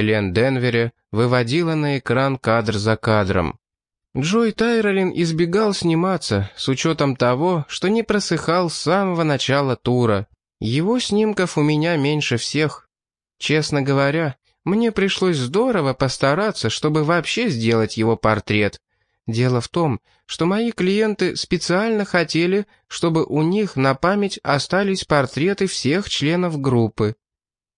Элен Денвере выводила на экран кадр за кадром. Джой Тайролин избегал сниматься, с учетом того, что не просыхал с самого начала тура. Его снимков у меня меньше всех. Честно говоря, мне пришлось здорово постараться, чтобы вообще сделать его портрет. Дело в том, что мои клиенты специально хотели, чтобы у них на память остались портреты всех членов группы.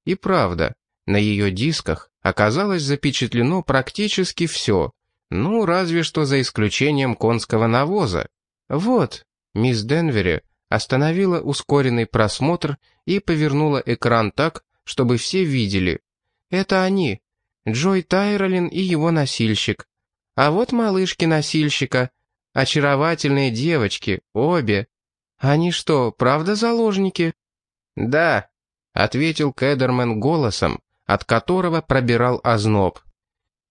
И правда, на ее дисках оказалось запечатлено практически все, ну, разве что за исключением конского навоза. Вот, мисс Денвери остановила ускоренный просмотр и повернула экран так, чтобы все видели. Это они, Джой Тайролин и его носильщик. А вот малышки носильщика, очаровательные девочки, обе. Они что, правда заложники? Да, ответил Кедермен голосом, от которого пробирал озноб.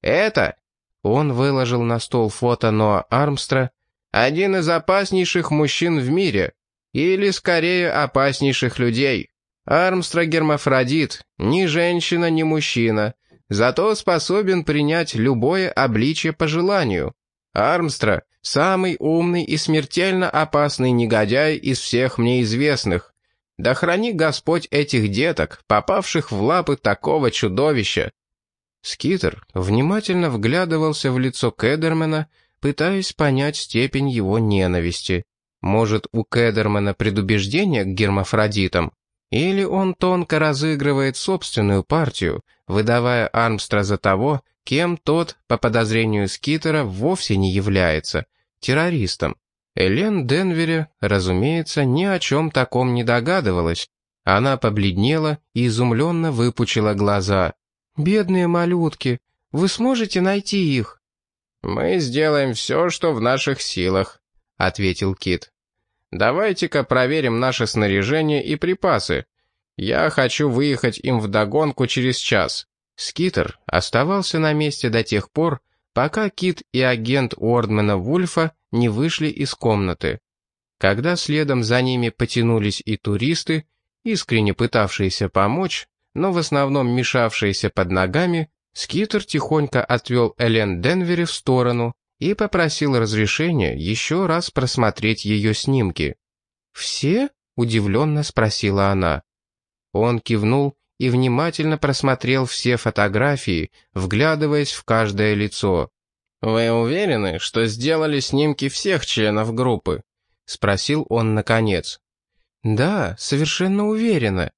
Это, он выложил на стол фото Ноа Армстра, один из опаснейших мужчин в мире, или скорее опаснейших людей. Армстра гермафродит, ни женщина, ни мужчина, зато способен принять любое обличье по желанию. Армстра — самый умный и смертельно опасный негодяй из всех мне известных. Да храни Господь этих деток, попавших в лапы такого чудовища. Скитер внимательно вглядывался в лицо Кедермена, пытаясь понять степень его ненависти. Может, у Кедермена предубеждение к гермафродитам? Или он тонко разыгрывает собственную партию, выдавая Армстра за того, кем тот, по подозрению Скитера, вовсе не является – террористом. Элен Денвере, разумеется, ни о чем таком не догадывалась. Она побледнела и изумленно выпучила глаза. «Бедные малютки, вы сможете найти их?» «Мы сделаем все, что в наших силах», — ответил Кит. «Давайте-ка проверим наше снаряжение и припасы. Я хочу выехать им вдогонку через час». Скитер оставался на месте до тех пор, пока Кит и агент Уордмена Вульфа не вышли из комнаты. Когда следом за ними потянулись и туристы, искренне пытавшиеся помочь, но в основном мешавшиеся под ногами, Скитер тихонько отвел Элен Денвери в сторону и попросил разрешения еще раз просмотреть ее снимки. «Все?» — удивленно спросила она. Он кивнул и внимательно просмотрел все фотографии, вглядываясь в каждое лицо. «Вы уверены, что сделали снимки всех членов группы?» — спросил он наконец. «Да, совершенно уверена».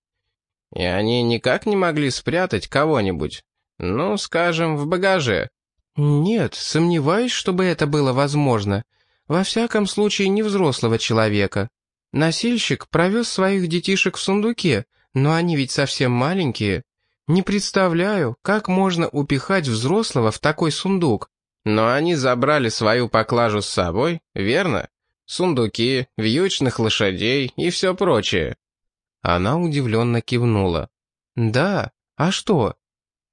«И они никак не могли спрятать кого-нибудь? Ну, скажем, в багаже?» «Нет, сомневаюсь, чтобы это было возможно. Во всяком случае, не взрослого человека. Носильщик провез своих детишек в сундуке, но они ведь совсем маленькие. Не представляю, как можно упихать взрослого в такой сундук. Но они забрали свою поклажу с собой, верно? Сундуки, вьючных лошадей и все прочее. Она удивленно кивнула. «Да, а что?»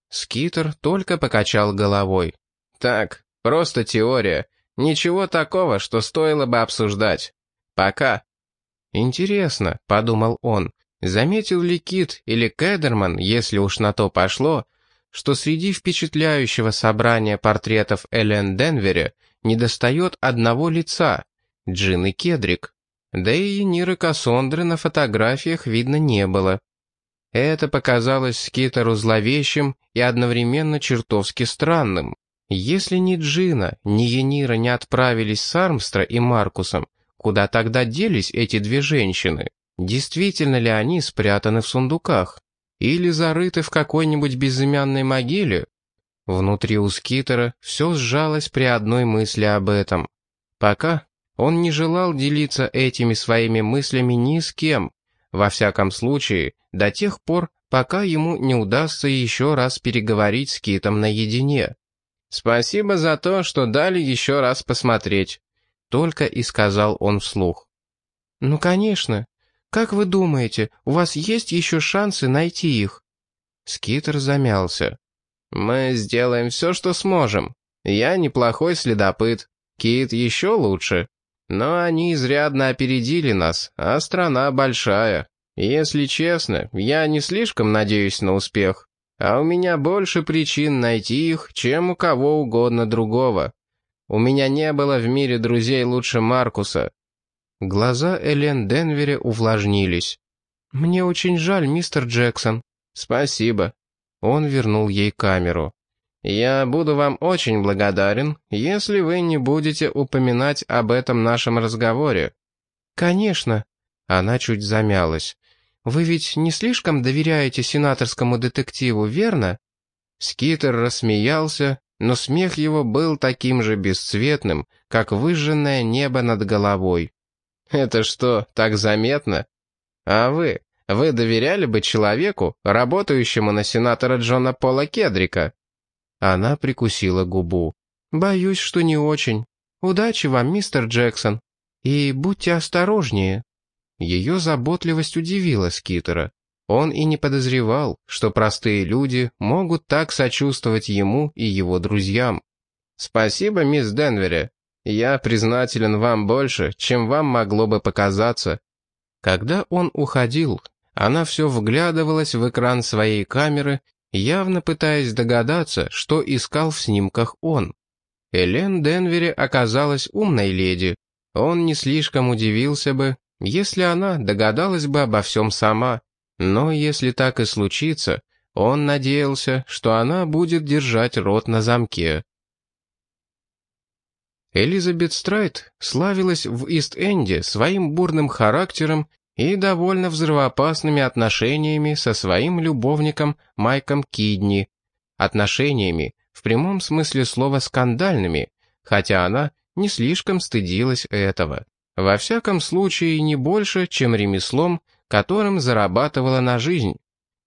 Скитер только покачал головой. «Так, просто теория. Ничего такого, что стоило бы обсуждать. Пока». «Интересно», — подумал он, Заметил ли Кит или Кедерман, если уж на то пошло, что среди впечатляющего собрания портретов Элен Денвере недостает одного лица — Джины Кедрик. Да и Ниры Кассондры на фотографиях видно не было. Это показалось Скитеру зловещим и одновременно чертовски странным. Если ни Джина, ни Енира не отправились с Армстра и Маркусом, куда тогда делись эти две женщины? Действительно ли они спрятаны в сундуках? Или зарыты в какой-нибудь безымянной могиле? Внутри у Скитера все сжалось при одной мысли об этом. Пока он не желал делиться этими своими мыслями ни с кем, во всяком случае, до тех пор, пока ему не удастся еще раз переговорить с Китом наедине. «Спасибо за то, что дали еще раз посмотреть», — только и сказал он вслух. «Ну, конечно», «Как вы думаете, у вас есть еще шансы найти их?» Скитер замялся. «Мы сделаем все, что сможем. Я неплохой следопыт. Кит еще лучше. Но они изрядно опередили нас, а страна большая. Если честно, я не слишком надеюсь на успех. а у меня больше причин найти их, чем у кого угодно другого. У меня не было в мире друзей лучше Маркуса». Глаза Элен Денвере увлажнились. «Мне очень жаль, мистер Джексон». «Спасибо». Он вернул ей камеру. «Я буду вам очень благодарен, если вы не будете упоминать об этом нашем разговоре». «Конечно». Она чуть замялась. «Вы ведь не слишком доверяете сенаторскому детективу, верно?» Скитер рассмеялся, но смех его был таким же бесцветным, как выжженное небо над головой. «Это что, так заметно? А вы? Вы доверяли бы человеку, работающему на сенатора Джона Пола Кедрика?» Она прикусила губу. «Боюсь, что не очень. Удачи вам, мистер Джексон. И будьте осторожнее». Ее заботливость удивила Скитера. Он и не подозревал, что простые люди могут так сочувствовать ему и его друзьям. «Спасибо, мисс Денвере. Я признателен вам больше, чем вам могло бы показаться». Когда он уходил, она все вглядывалась в экран своей камеры явно пытаясь догадаться, что искал в снимках он. Элен Денвери оказалась умной леди. Он не слишком удивился бы, если она догадалась бы обо всем сама. Но если так и случится, он надеялся, что она будет держать рот на замке. Элизабет Страйт славилась в Ист-Энде своим бурным характером и довольно взрывоопасными отношениями со своим любовником Майком Кидни. Отношениями, в прямом смысле слова скандальными, хотя она не слишком стыдилась этого. Во всяком случае, не больше, чем ремеслом, которым зарабатывала на жизнь.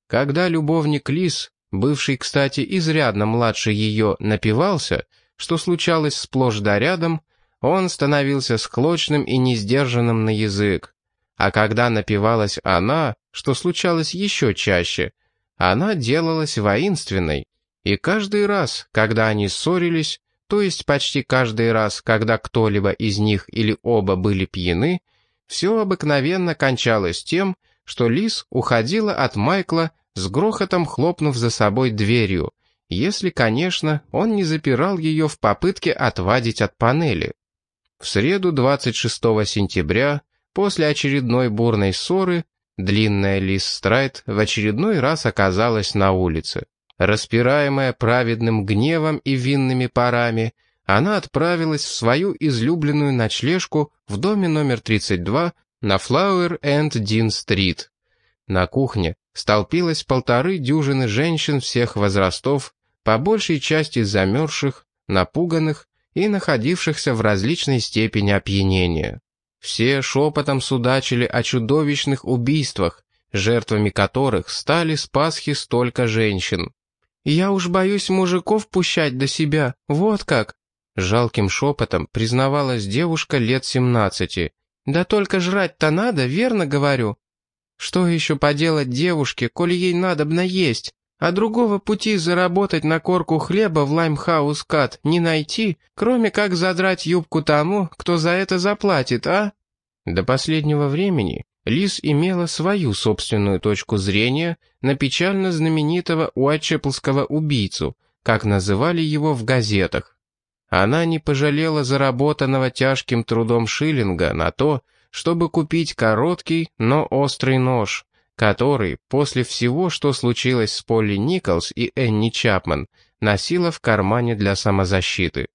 Когда любовник Лис, бывший, кстати, изрядно младше ее, напивался, что случалось сплошь да рядом, он становился склочным и несдержанным на язык. А когда напивалась она, что случалось еще чаще, она делалась воинственной. И каждый раз, когда они ссорились, то есть почти каждый раз, когда кто-либо из них или оба были пьяны, все обыкновенно кончалось тем, что Лис уходила от Майкла с грохотом хлопнув за собой дверью, если, конечно, он не запирал ее в попытке отвадить от панели. В среду 26 сентября После очередной бурной ссоры длинная Лис Страйт в очередной раз оказалась на улице. Распираемая праведным гневом и винными парами, она отправилась в свою излюбленную ночлежку в доме номер 32 на Флауэр энд Дин-стрит. На кухне столпилось полторы дюжины женщин всех возрастов, по большей части замерзших, напуганных и находившихся в различной степени опьянения. Все шепотом судачили о чудовищных убийствах, жертвами которых стали с Пасхи столько женщин. «Я уж боюсь мужиков пущать до себя, вот как!» Жалким шепотом признавалась девушка лет семнадцати. «Да только жрать-то надо, верно говорю?» «Что еще поделать девушке, коли ей надобно есть? А другого пути заработать на корку хлеба в Лаймхаус Кат не найти, кроме как задрать юбку тому, кто за это заплатит, а? До последнего времени Лиз имела свою собственную точку зрения на печально знаменитого Уайтчеплского убийцу, как называли его в газетах. Она не пожалела заработанного тяжким трудом шиллинга на то, чтобы купить короткий, но острый нож, который, после всего, что случилось с Полли Николс и Энни Чапман, носила в кармане для самозащиты.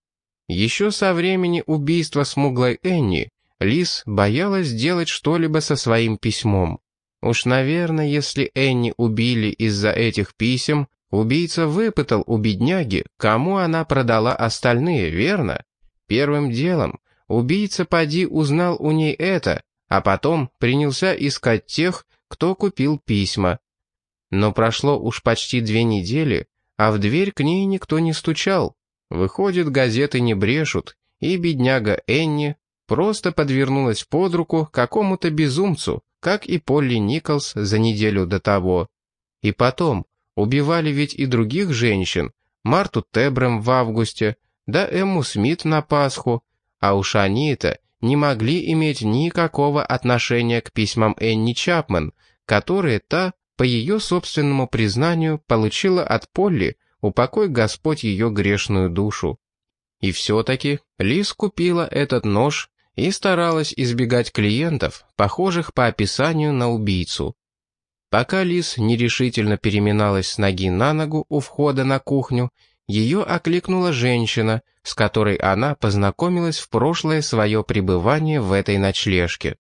Еще со времени убийства смуглой Энни Лис боялась сделать что-либо со своим письмом. Уж, наверное, если Энни убили из-за этих писем, убийца выпытал у бедняги, кому она продала остальные, верно? Первым делом убийца поди узнал у ней это, а потом принялся искать тех, кто купил письма. Но прошло уж почти две недели, а в дверь к ней никто не стучал. Выходит, газеты не брешут, и бедняга Энни просто подвернулась под руку какому-то безумцу, как и Полли Николс за неделю до того. И потом, убивали ведь и других женщин, Марту Тебрем в августе, да Эмму Смит на Пасху, а уж они-то не могли иметь никакого отношения к письмам Энни Чапман, которые та по ее собственному признанию, получила от Полли упокой Господь ее грешную душу. И все-таки Лиз купила этот нож и старалась избегать клиентов, похожих по описанию на убийцу. Пока Лиз нерешительно переминалась с ноги на ногу у входа на кухню, ее окликнула женщина, с которой она познакомилась в прошлое свое пребывание в этой ночлежке.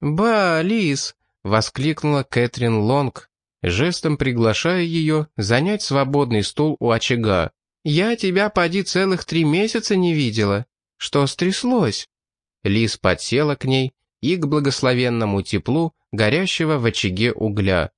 «Ба, Лиз!» — воскликнула Кэтрин Лонг, жестом приглашая ее занять свободный стул у очага. «Я тебя, поди, целых три месяца не видела. Что стряслось?» Лис подсела к ней и к благословенному теплу, горящего в очаге угля.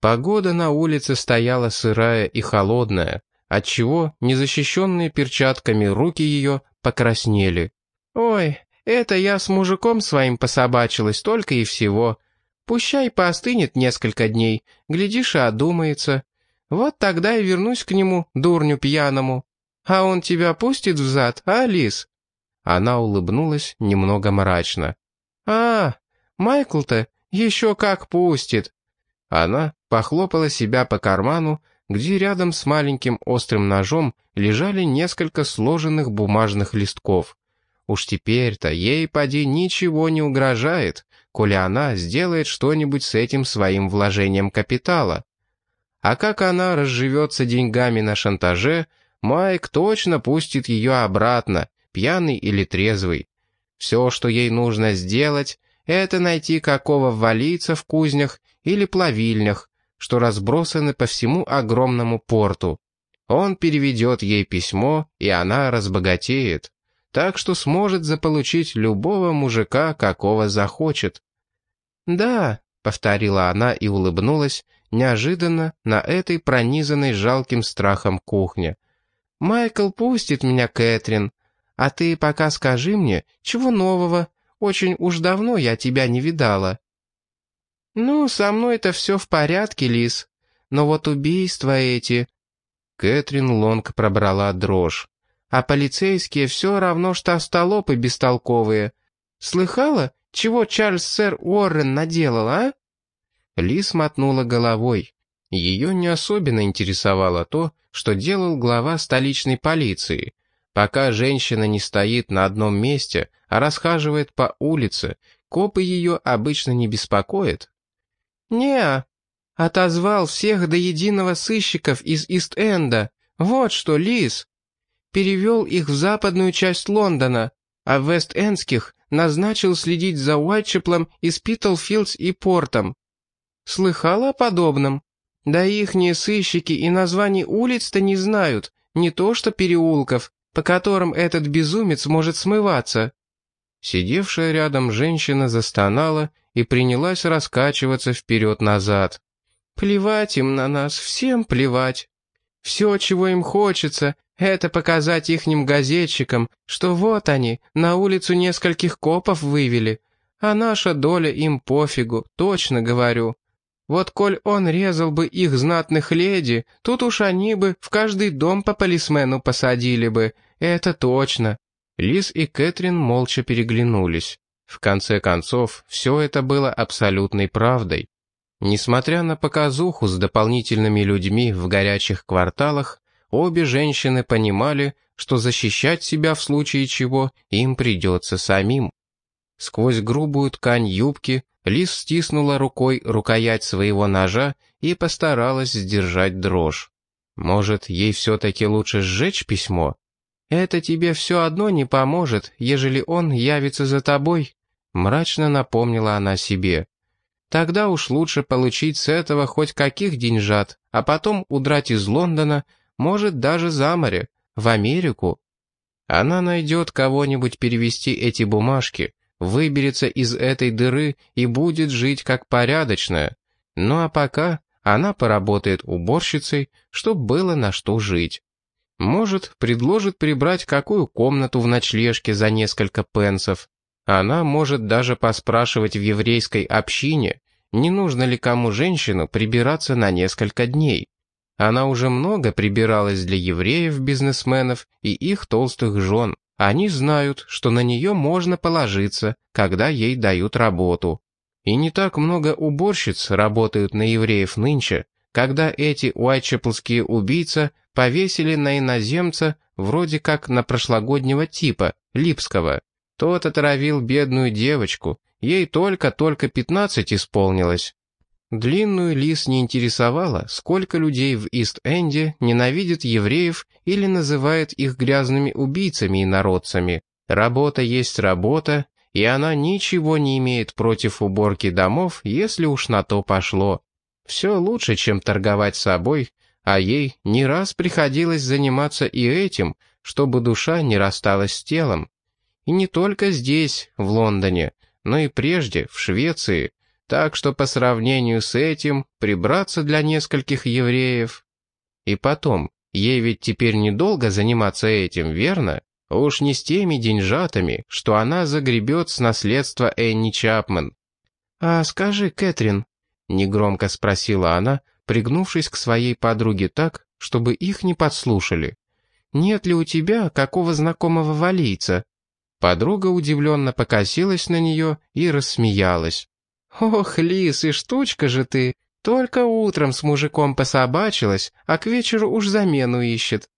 Погода на улице стояла сырая и холодная, отчего незащищенные перчатками руки ее покраснели. «Ой, это я с мужиком своим пособачилась только и всего. Пущай поостынет несколько дней, глядишь и одумается. Вот тогда и вернусь к нему, дурню пьяному. А он тебя пустит взад, а, Лис?» Она улыбнулась немного мрачно. «А, Майкл-то еще как пустит!» Она похлопала себя по карману, где рядом с маленьким острым ножом лежали несколько сложенных бумажных листков. Уж теперь-то ей, поди, ничего не угрожает, коли она сделает что-нибудь с этим своим вложением капитала. А как она разживется деньгами на шантаже, Майк точно пустит ее обратно, пьяный или трезвый. Все, что ей нужно сделать, это найти какого валийца в кузнях или плавильнях, что разбросаны по всему огромному порту. Он переведет ей письмо, и она разбогатеет, так что сможет заполучить любого мужика, какого захочет. «Да», — повторила она и улыбнулась, неожиданно на этой пронизанной жалким страхом кухне. «Майкл пустит меня, Кэтрин. А ты пока скажи мне, чего нового? Очень уж давно я тебя не видала». «Ну, со мной-то все в порядке, Лис. Но вот убийства эти...» Кэтрин Лонг пробрала дрожь. «А полицейские все равно что остолопы бестолковые. Слыхала, чего Чарльз сэр Уоррен наделал, а?» Лис мотнула головой. Ее не особенно интересовало то, что делал глава столичной полиции. Пока женщина не стоит на одном месте, а расхаживает по улице, копы ее обычно не беспокоят. Не отозвал всех до единого сыщиков из Ист-Энда. Вот что, Лис. Перевел их в западную часть Лондона, а Вест-Эндских назначил следить за Уайтчеплом из Питтлфилдс и Портом. Слыхала о подобном? Да ихние сыщики и названий улиц-то не знают, не то что переулков, по которым этот безумец может смываться». Сидевшая рядом женщина застонала и принялась раскачиваться вперед-назад. «Плевать им на нас, всем плевать. Все, чего им хочется, это показать ихним газетчикам, что вот они, на улицу нескольких копов вывели, а наша доля им пофигу, точно говорю. Вот коль он резал бы их знатных леди, тут уж они бы в каждый дом по полисмену посадили бы, это точно». Лиз и Кэтрин молча переглянулись. В конце концов, все это было абсолютной правдой. Несмотря на показуху с дополнительными людьми в горячих кварталах, обе женщины понимали, что защищать себя в случае чего им придется самим. Сквозь грубую ткань юбки Лиз стиснула рукой рукоять своего ножа и постаралась сдержать дрожь. Может, ей все-таки лучше сжечь письмо? «Это тебе все одно не поможет, ежели он явится за тобой», мрачно напомнила она себе. «Тогда уж лучше получить с этого хоть каких деньжат, а потом удрать из Лондона, может, даже за море, в Америку. Она найдет кого-нибудь перевести эти бумажки, выберется из этой дыры и будет жить как порядочная. Ну а пока она поработает уборщицей, чтобы было на что жить. Может, предложит прибрать какую комнату в ночлежке за несколько пенсов. Она может даже поспрашивать в еврейской общине, не нужно ли кому женщину прибираться на несколько дней. Она уже много прибиралась для евреев-бизнесменов и их толстых жен. Они знают, что на нее можно положиться, когда ей дают работу. И не так много уборщиц работают на евреев нынче, когда эти уайтчеплские убийца повесили на иноземца вроде как на прошлогоднего типа, Липского. Тот отравил бедную девочку, ей только-только пятнадцать исполнилось. Длинную Лис не интересовало, сколько людей в Ист-Энде ненавидят евреев или называют их грязными убийцами и народцами. Работа есть работа, и она ничего не имеет против уборки домов, если уж на то пошло. Все лучше, чем торговать собой, а ей не раз приходилось заниматься и этим, чтобы душа не рассталась с телом. И не только здесь, в Лондоне, но и прежде, в Швеции, так что по сравнению с этим прибраться для нескольких евреев. И потом, ей ведь теперь недолго заниматься этим, верно? Уж не с теми деньжатами, что она загребет с наследства Энни Чапман. «А скажи, Кэтрин», — негромко спросила она, пригнувшись к своей подруге так, чтобы их не подслушали. «Нет ли у тебя какого знакомого валийца?» Подруга удивленно покосилась на нее и рассмеялась. «Ох, Лис, и штучка же ты! Только утром с мужиком пособачилась, а к вечеру уж замену ищет.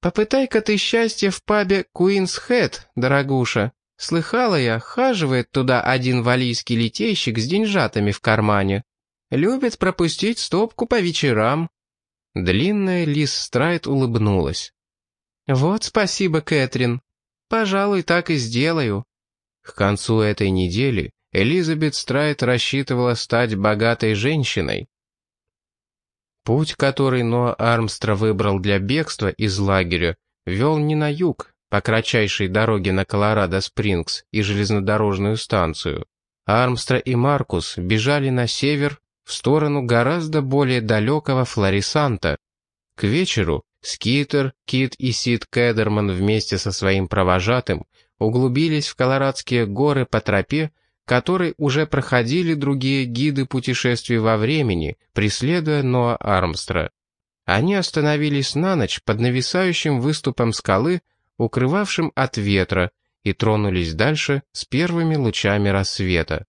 Попытай-ка ты счастье в пабе Куинс Хэт, дорогуша. Слыхала я, хаживает туда один валийский литейщик с деньжатами в кармане. Любит пропустить стопку по вечерам». Длинная Лис Страйт улыбнулась. «Вот спасибо, Кэтрин. Пожалуй, так и сделаю». К концу этой недели Элизабет Страйт рассчитывала стать богатой женщиной. Путь, который Ноа Армстра выбрал для бегства из лагеря, вел не на юг, по кратчайшей дороге на Колорадо-Спрингс и железнодорожную станцию. Армстра и Маркус бежали на север, в сторону гораздо более далекого Флорисанта. К вечеру Скитер, Кит и Сид Кедерман вместе со своим провожатым углубились в Колорадские горы по тропе, который уже проходили другие гиды путешествий во времени, преследуя Ноа Армстра. Они остановились на ночь под нависающим выступом скалы, укрывавшим от ветра, и тронулись дальше с первыми лучами рассвета.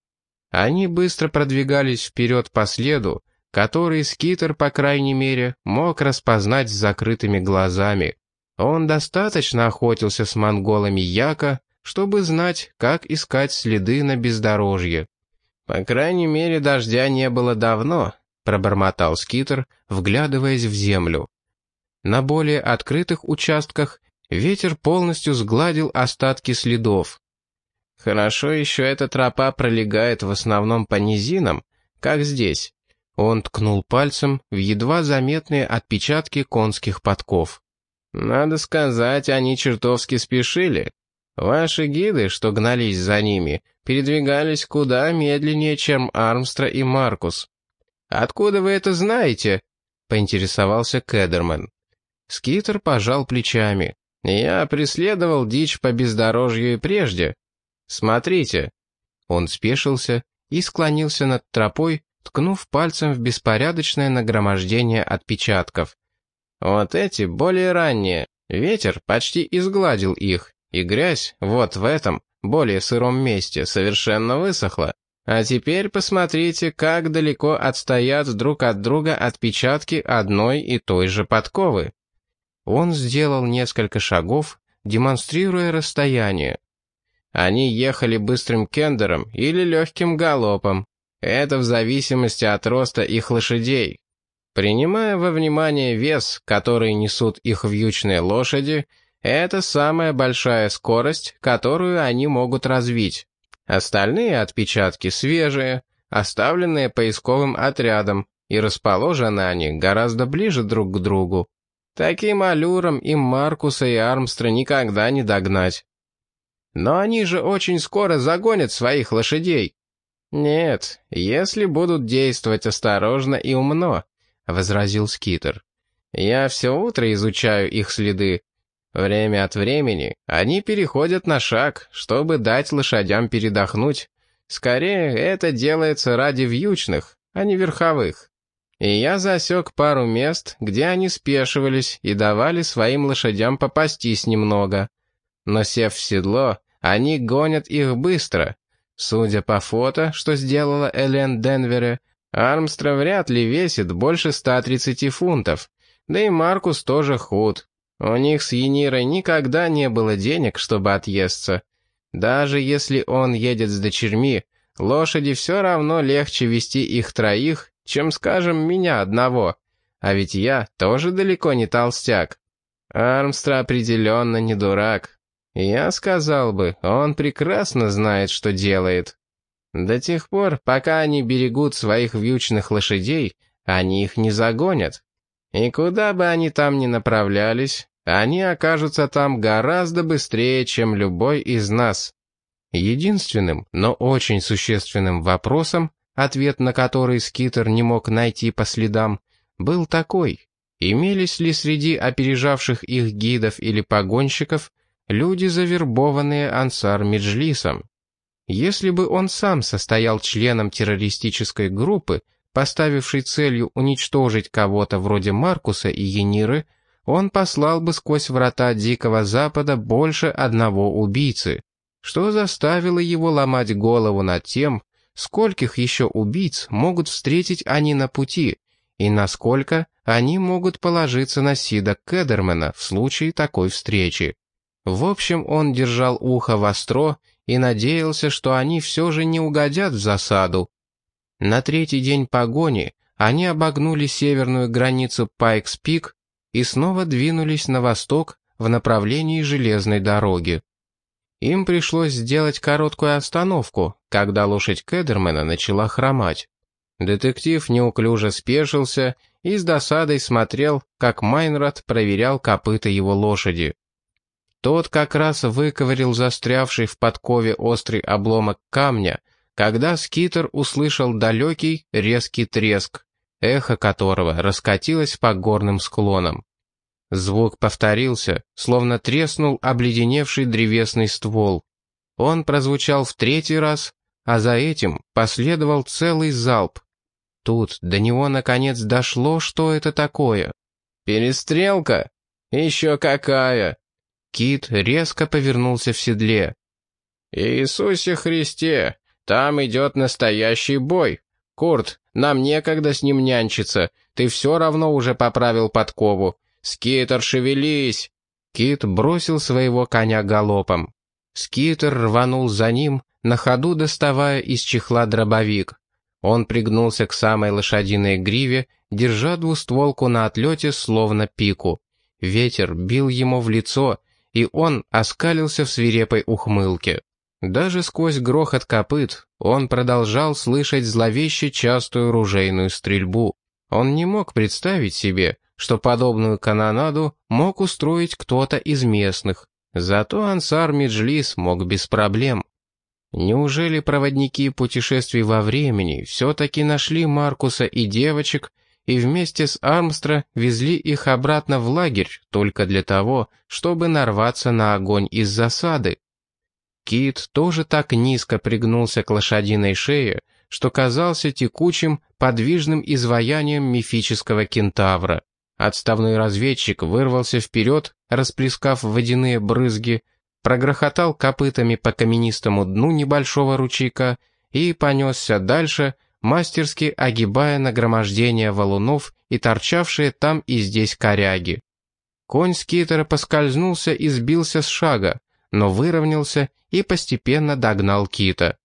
Они быстро продвигались вперед по следу, который Скитер, по крайней мере, мог распознать с закрытыми глазами. Он достаточно охотился с монголами Яка, чтобы знать, как искать следы на бездорожье. «По крайней мере, дождя не было давно», — пробормотал Скитер, вглядываясь в землю. На более открытых участках ветер полностью сгладил остатки следов. «Хорошо еще эта тропа пролегает в основном по низинам, как здесь». Он ткнул пальцем в едва заметные отпечатки конских подков. «Надо сказать, они чертовски спешили. Ваши гиды, что гнались за ними, передвигались куда медленнее, чем Армстра и Маркус. Откуда вы это знаете? поинтересовался Кедерман. Скитер пожал плечами. Я преследовал дичь по бездорожью и прежде. Смотрите. Он спешился и склонился над тропой, ткнув пальцем в беспорядочное нагромождение отпечатков. Вот эти более ранние. Ветер почти изгладил их, и грязь вот в этом, более сыром месте, совершенно высохла. А теперь посмотрите, как далеко отстоят друг от друга отпечатки одной и той же подковы. Он сделал несколько шагов, демонстрируя расстояние. Они ехали быстрым кендером или легким галопом. Это в зависимости от роста их лошадей. Принимая во внимание вес, который несут их вьючные лошади, это самая большая скорость, которую они могут развить. Остальные отпечатки свежие, оставленные поисковым отрядом, и расположены они гораздо ближе друг к другу. Таким аллюром им Маркуса и Армстра никогда не догнать. Но они же очень скоро загонят своих лошадей. Нет, если будут действовать осторожно и умно, — возразил Скитер. Я все утро изучаю их следы, Время от времени они переходят на шаг, чтобы дать лошадям передохнуть. Скорее, это делается ради вьючных, а не верховых. И я засек пару мест, где они спешивались и давали своим лошадям попастись немного. Но сев в седло, они гонят их быстро. Судя по фото, что сделала Элен Денвере, Армстра вряд ли весит больше 130 фунтов. Да и Маркус тоже худ. У них с Енирой никогда не было денег, чтобы отъесться. Даже если он едет с дочерьми, лошади все равно легче вести их троих, чем, скажем, меня одного. А ведь я тоже далеко не толстяк. Армстра определенно не дурак. Я сказал бы, он прекрасно знает, что делает. До тех пор, пока они берегут своих вьючных лошадей, они их не загонят. И куда бы они там ни направлялись, они окажутся там гораздо быстрее, чем любой из нас. Единственным, но очень существенным вопросом, ответ на который Скитер не мог найти по следам, был такой. Имелись ли среди опережавших их гидов или погонщиков люди, завербованные Ансар Меджлисом? Если бы он сам состоял членом террористической группы, поставившей целью уничтожить кого-то вроде Маркуса и Ениры, он послал бы сквозь врата Дикого Запада больше одного убийцы, что заставило его ломать голову над тем, скольких еще убийц могут встретить они на пути, и насколько они могут положиться на Сида Кедермена в случае такой встречи. В общем, он держал ухо востро и надеялся, что они все же не угодят в засаду. На третий день погони они обогнули северную границу Пайкс-Пик и снова двинулись на восток в направлении железной дороги. Им пришлось сделать короткую остановку, когда лошадь Кедермена начала хромать. Детектив неуклюже спешился и с досадой смотрел, как Майнрад проверял копыта его лошади. Тот как раз выковырил застрявший в подкове острый обломок камня, когда скитер услышал далекий резкий треск, эхо которого раскатилось по горным склонам. Звук повторился, словно треснул обледеневший древесный ствол. Он прозвучал в третий раз, а за этим последовал целый залп. Тут до него наконец дошло, что это такое. «Перестрелка? Еще какая!» Кит резко повернулся в седле. «Иисусе Христе! Там идет настоящий бой! Курт, нам некогда с ним нянчиться, ты все равно уже поправил подкову. Скитер, шевелись!» Кит бросил своего коня галопом. Скитер рванул за ним, на ходу доставая из чехла дробовик. Он пригнулся к самой лошадиной гриве, держа двустволку на отлете, словно пику. Ветер бил ему в лицо, и он оскалился в свирепой ухмылке. Даже сквозь грохот копыт он продолжал слышать зловеще частую ружейную стрельбу. Он не мог представить себе, что подобную канонаду мог устроить кто-то из местных. Зато Ансар Меджлис мог без проблем. Неужели проводники путешествий во времени все-таки нашли Маркуса и девочек и вместе с Армстра везли их обратно в лагерь только для того, чтобы нарваться на огонь из засады? Кит тоже так низко пригнулся к лошадиной шее, что казался текучим, подвижным изваянием мифического кентавра. Отставной разведчик вырвался вперед, расплескав водяные брызги, прогрохотал копытами по каменистому дну небольшого ручейка и понесся дальше, мастерски огибая нагромождение валунов и торчавшие там и здесь коряги. Конь скитера поскользнулся и сбился с шага, но выровнялся и постепенно догнал кита.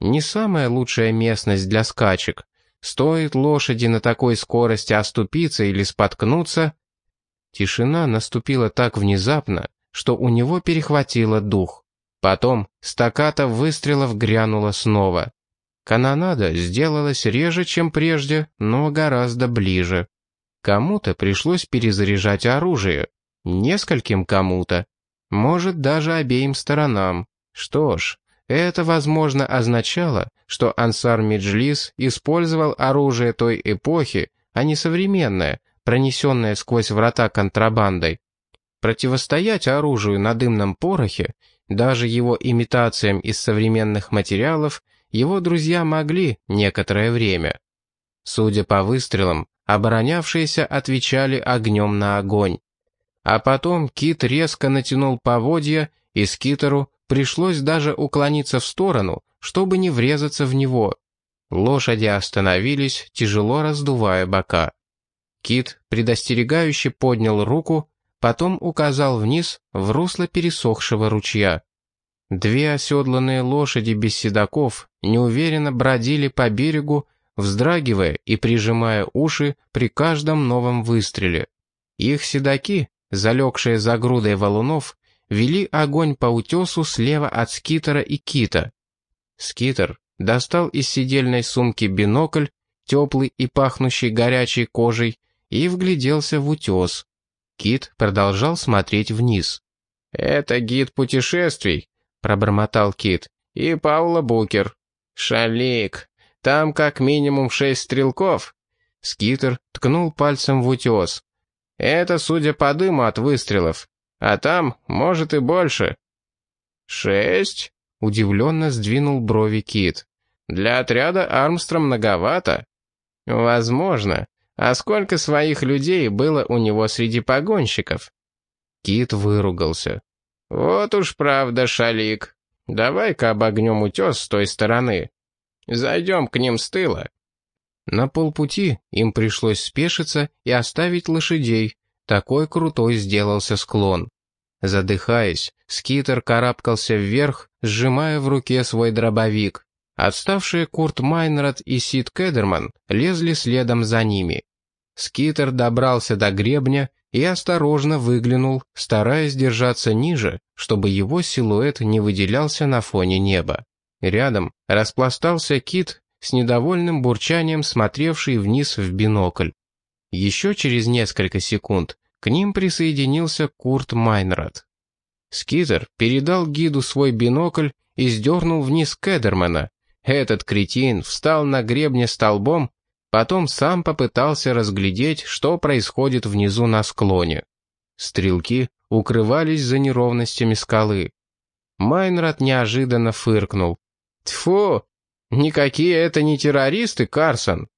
Не самая лучшая местность для скачек. Стоит лошади на такой скорости оступиться или споткнуться. Тишина наступила так внезапно, что у него перехватило дух. Потом стаката выстрелов грянула снова. Канонада сделалась реже, чем прежде, но гораздо ближе. Кому-то пришлось перезаряжать оружие. Нескольким кому-то. Может, даже обеим сторонам. Что ж, это, возможно, означало, что Ансар Меджлис использовал оружие той эпохи, а не современное, пронесенное сквозь врата контрабандой. Противостоять оружию на дымном порохе, даже его имитациям из современных материалов, его друзья могли некоторое время. Судя по выстрелам, оборонявшиеся отвечали огнем на огонь. А потом Кит резко натянул поводья, и Скитеру пришлось даже уклониться в сторону, чтобы не врезаться в него. Лошади остановились, тяжело раздувая бока. Кит предостерегающе поднял руку, потом указал вниз в русло пересохшего ручья. Две оседланные лошади без седаков неуверенно бродили по берегу, вздрагивая и прижимая уши при каждом новом выстреле. Их седаки, залегшие за грудой валунов, вели огонь по утесу слева от скитера и кита. Скитер достал из сидельной сумки бинокль, теплый и пахнущий горячей кожей, и вгляделся в утес. Кит продолжал смотреть вниз. «Это гид путешествий», — пробормотал Кит, — «и Паула Букер». «Шалик, там как минимум шесть стрелков». Скитер ткнул пальцем в утес. «Это судя по дыму от выстрелов. А там, может, и больше». «Шесть?» — удивленно сдвинул брови Кит. «Для отряда Армстра многовато». «Возможно. А сколько своих людей было у него среди погонщиков?» Кит выругался. «Вот уж правда, Шалик. Давай-ка обогнем утес с той стороны. Зайдем к ним с тыла». На полпути им пришлось спешиться и оставить лошадей. Такой крутой сделался склон. Задыхаясь, скитер карабкался вверх, сжимая в руке свой дробовик. Отставшие Курт Майнрад и Сид Кедерман лезли следом за ними. Скитер добрался до гребня и осторожно выглянул, стараясь держаться ниже, чтобы его силуэт не выделялся на фоне неба. Рядом распластался кит с недовольным бурчанием, смотревший вниз в бинокль. Еще через несколько секунд к ним присоединился Курт Майнрад. Скитер передал гиду свой бинокль и сдернул вниз Кедермана. Этот кретин встал на гребне столбом Потом сам попытался разглядеть, что происходит внизу на склоне. Стрелки укрывались за неровностями скалы. Майнрад неожиданно фыркнул. «Тьфу! Никакие это не террористы, Карсон.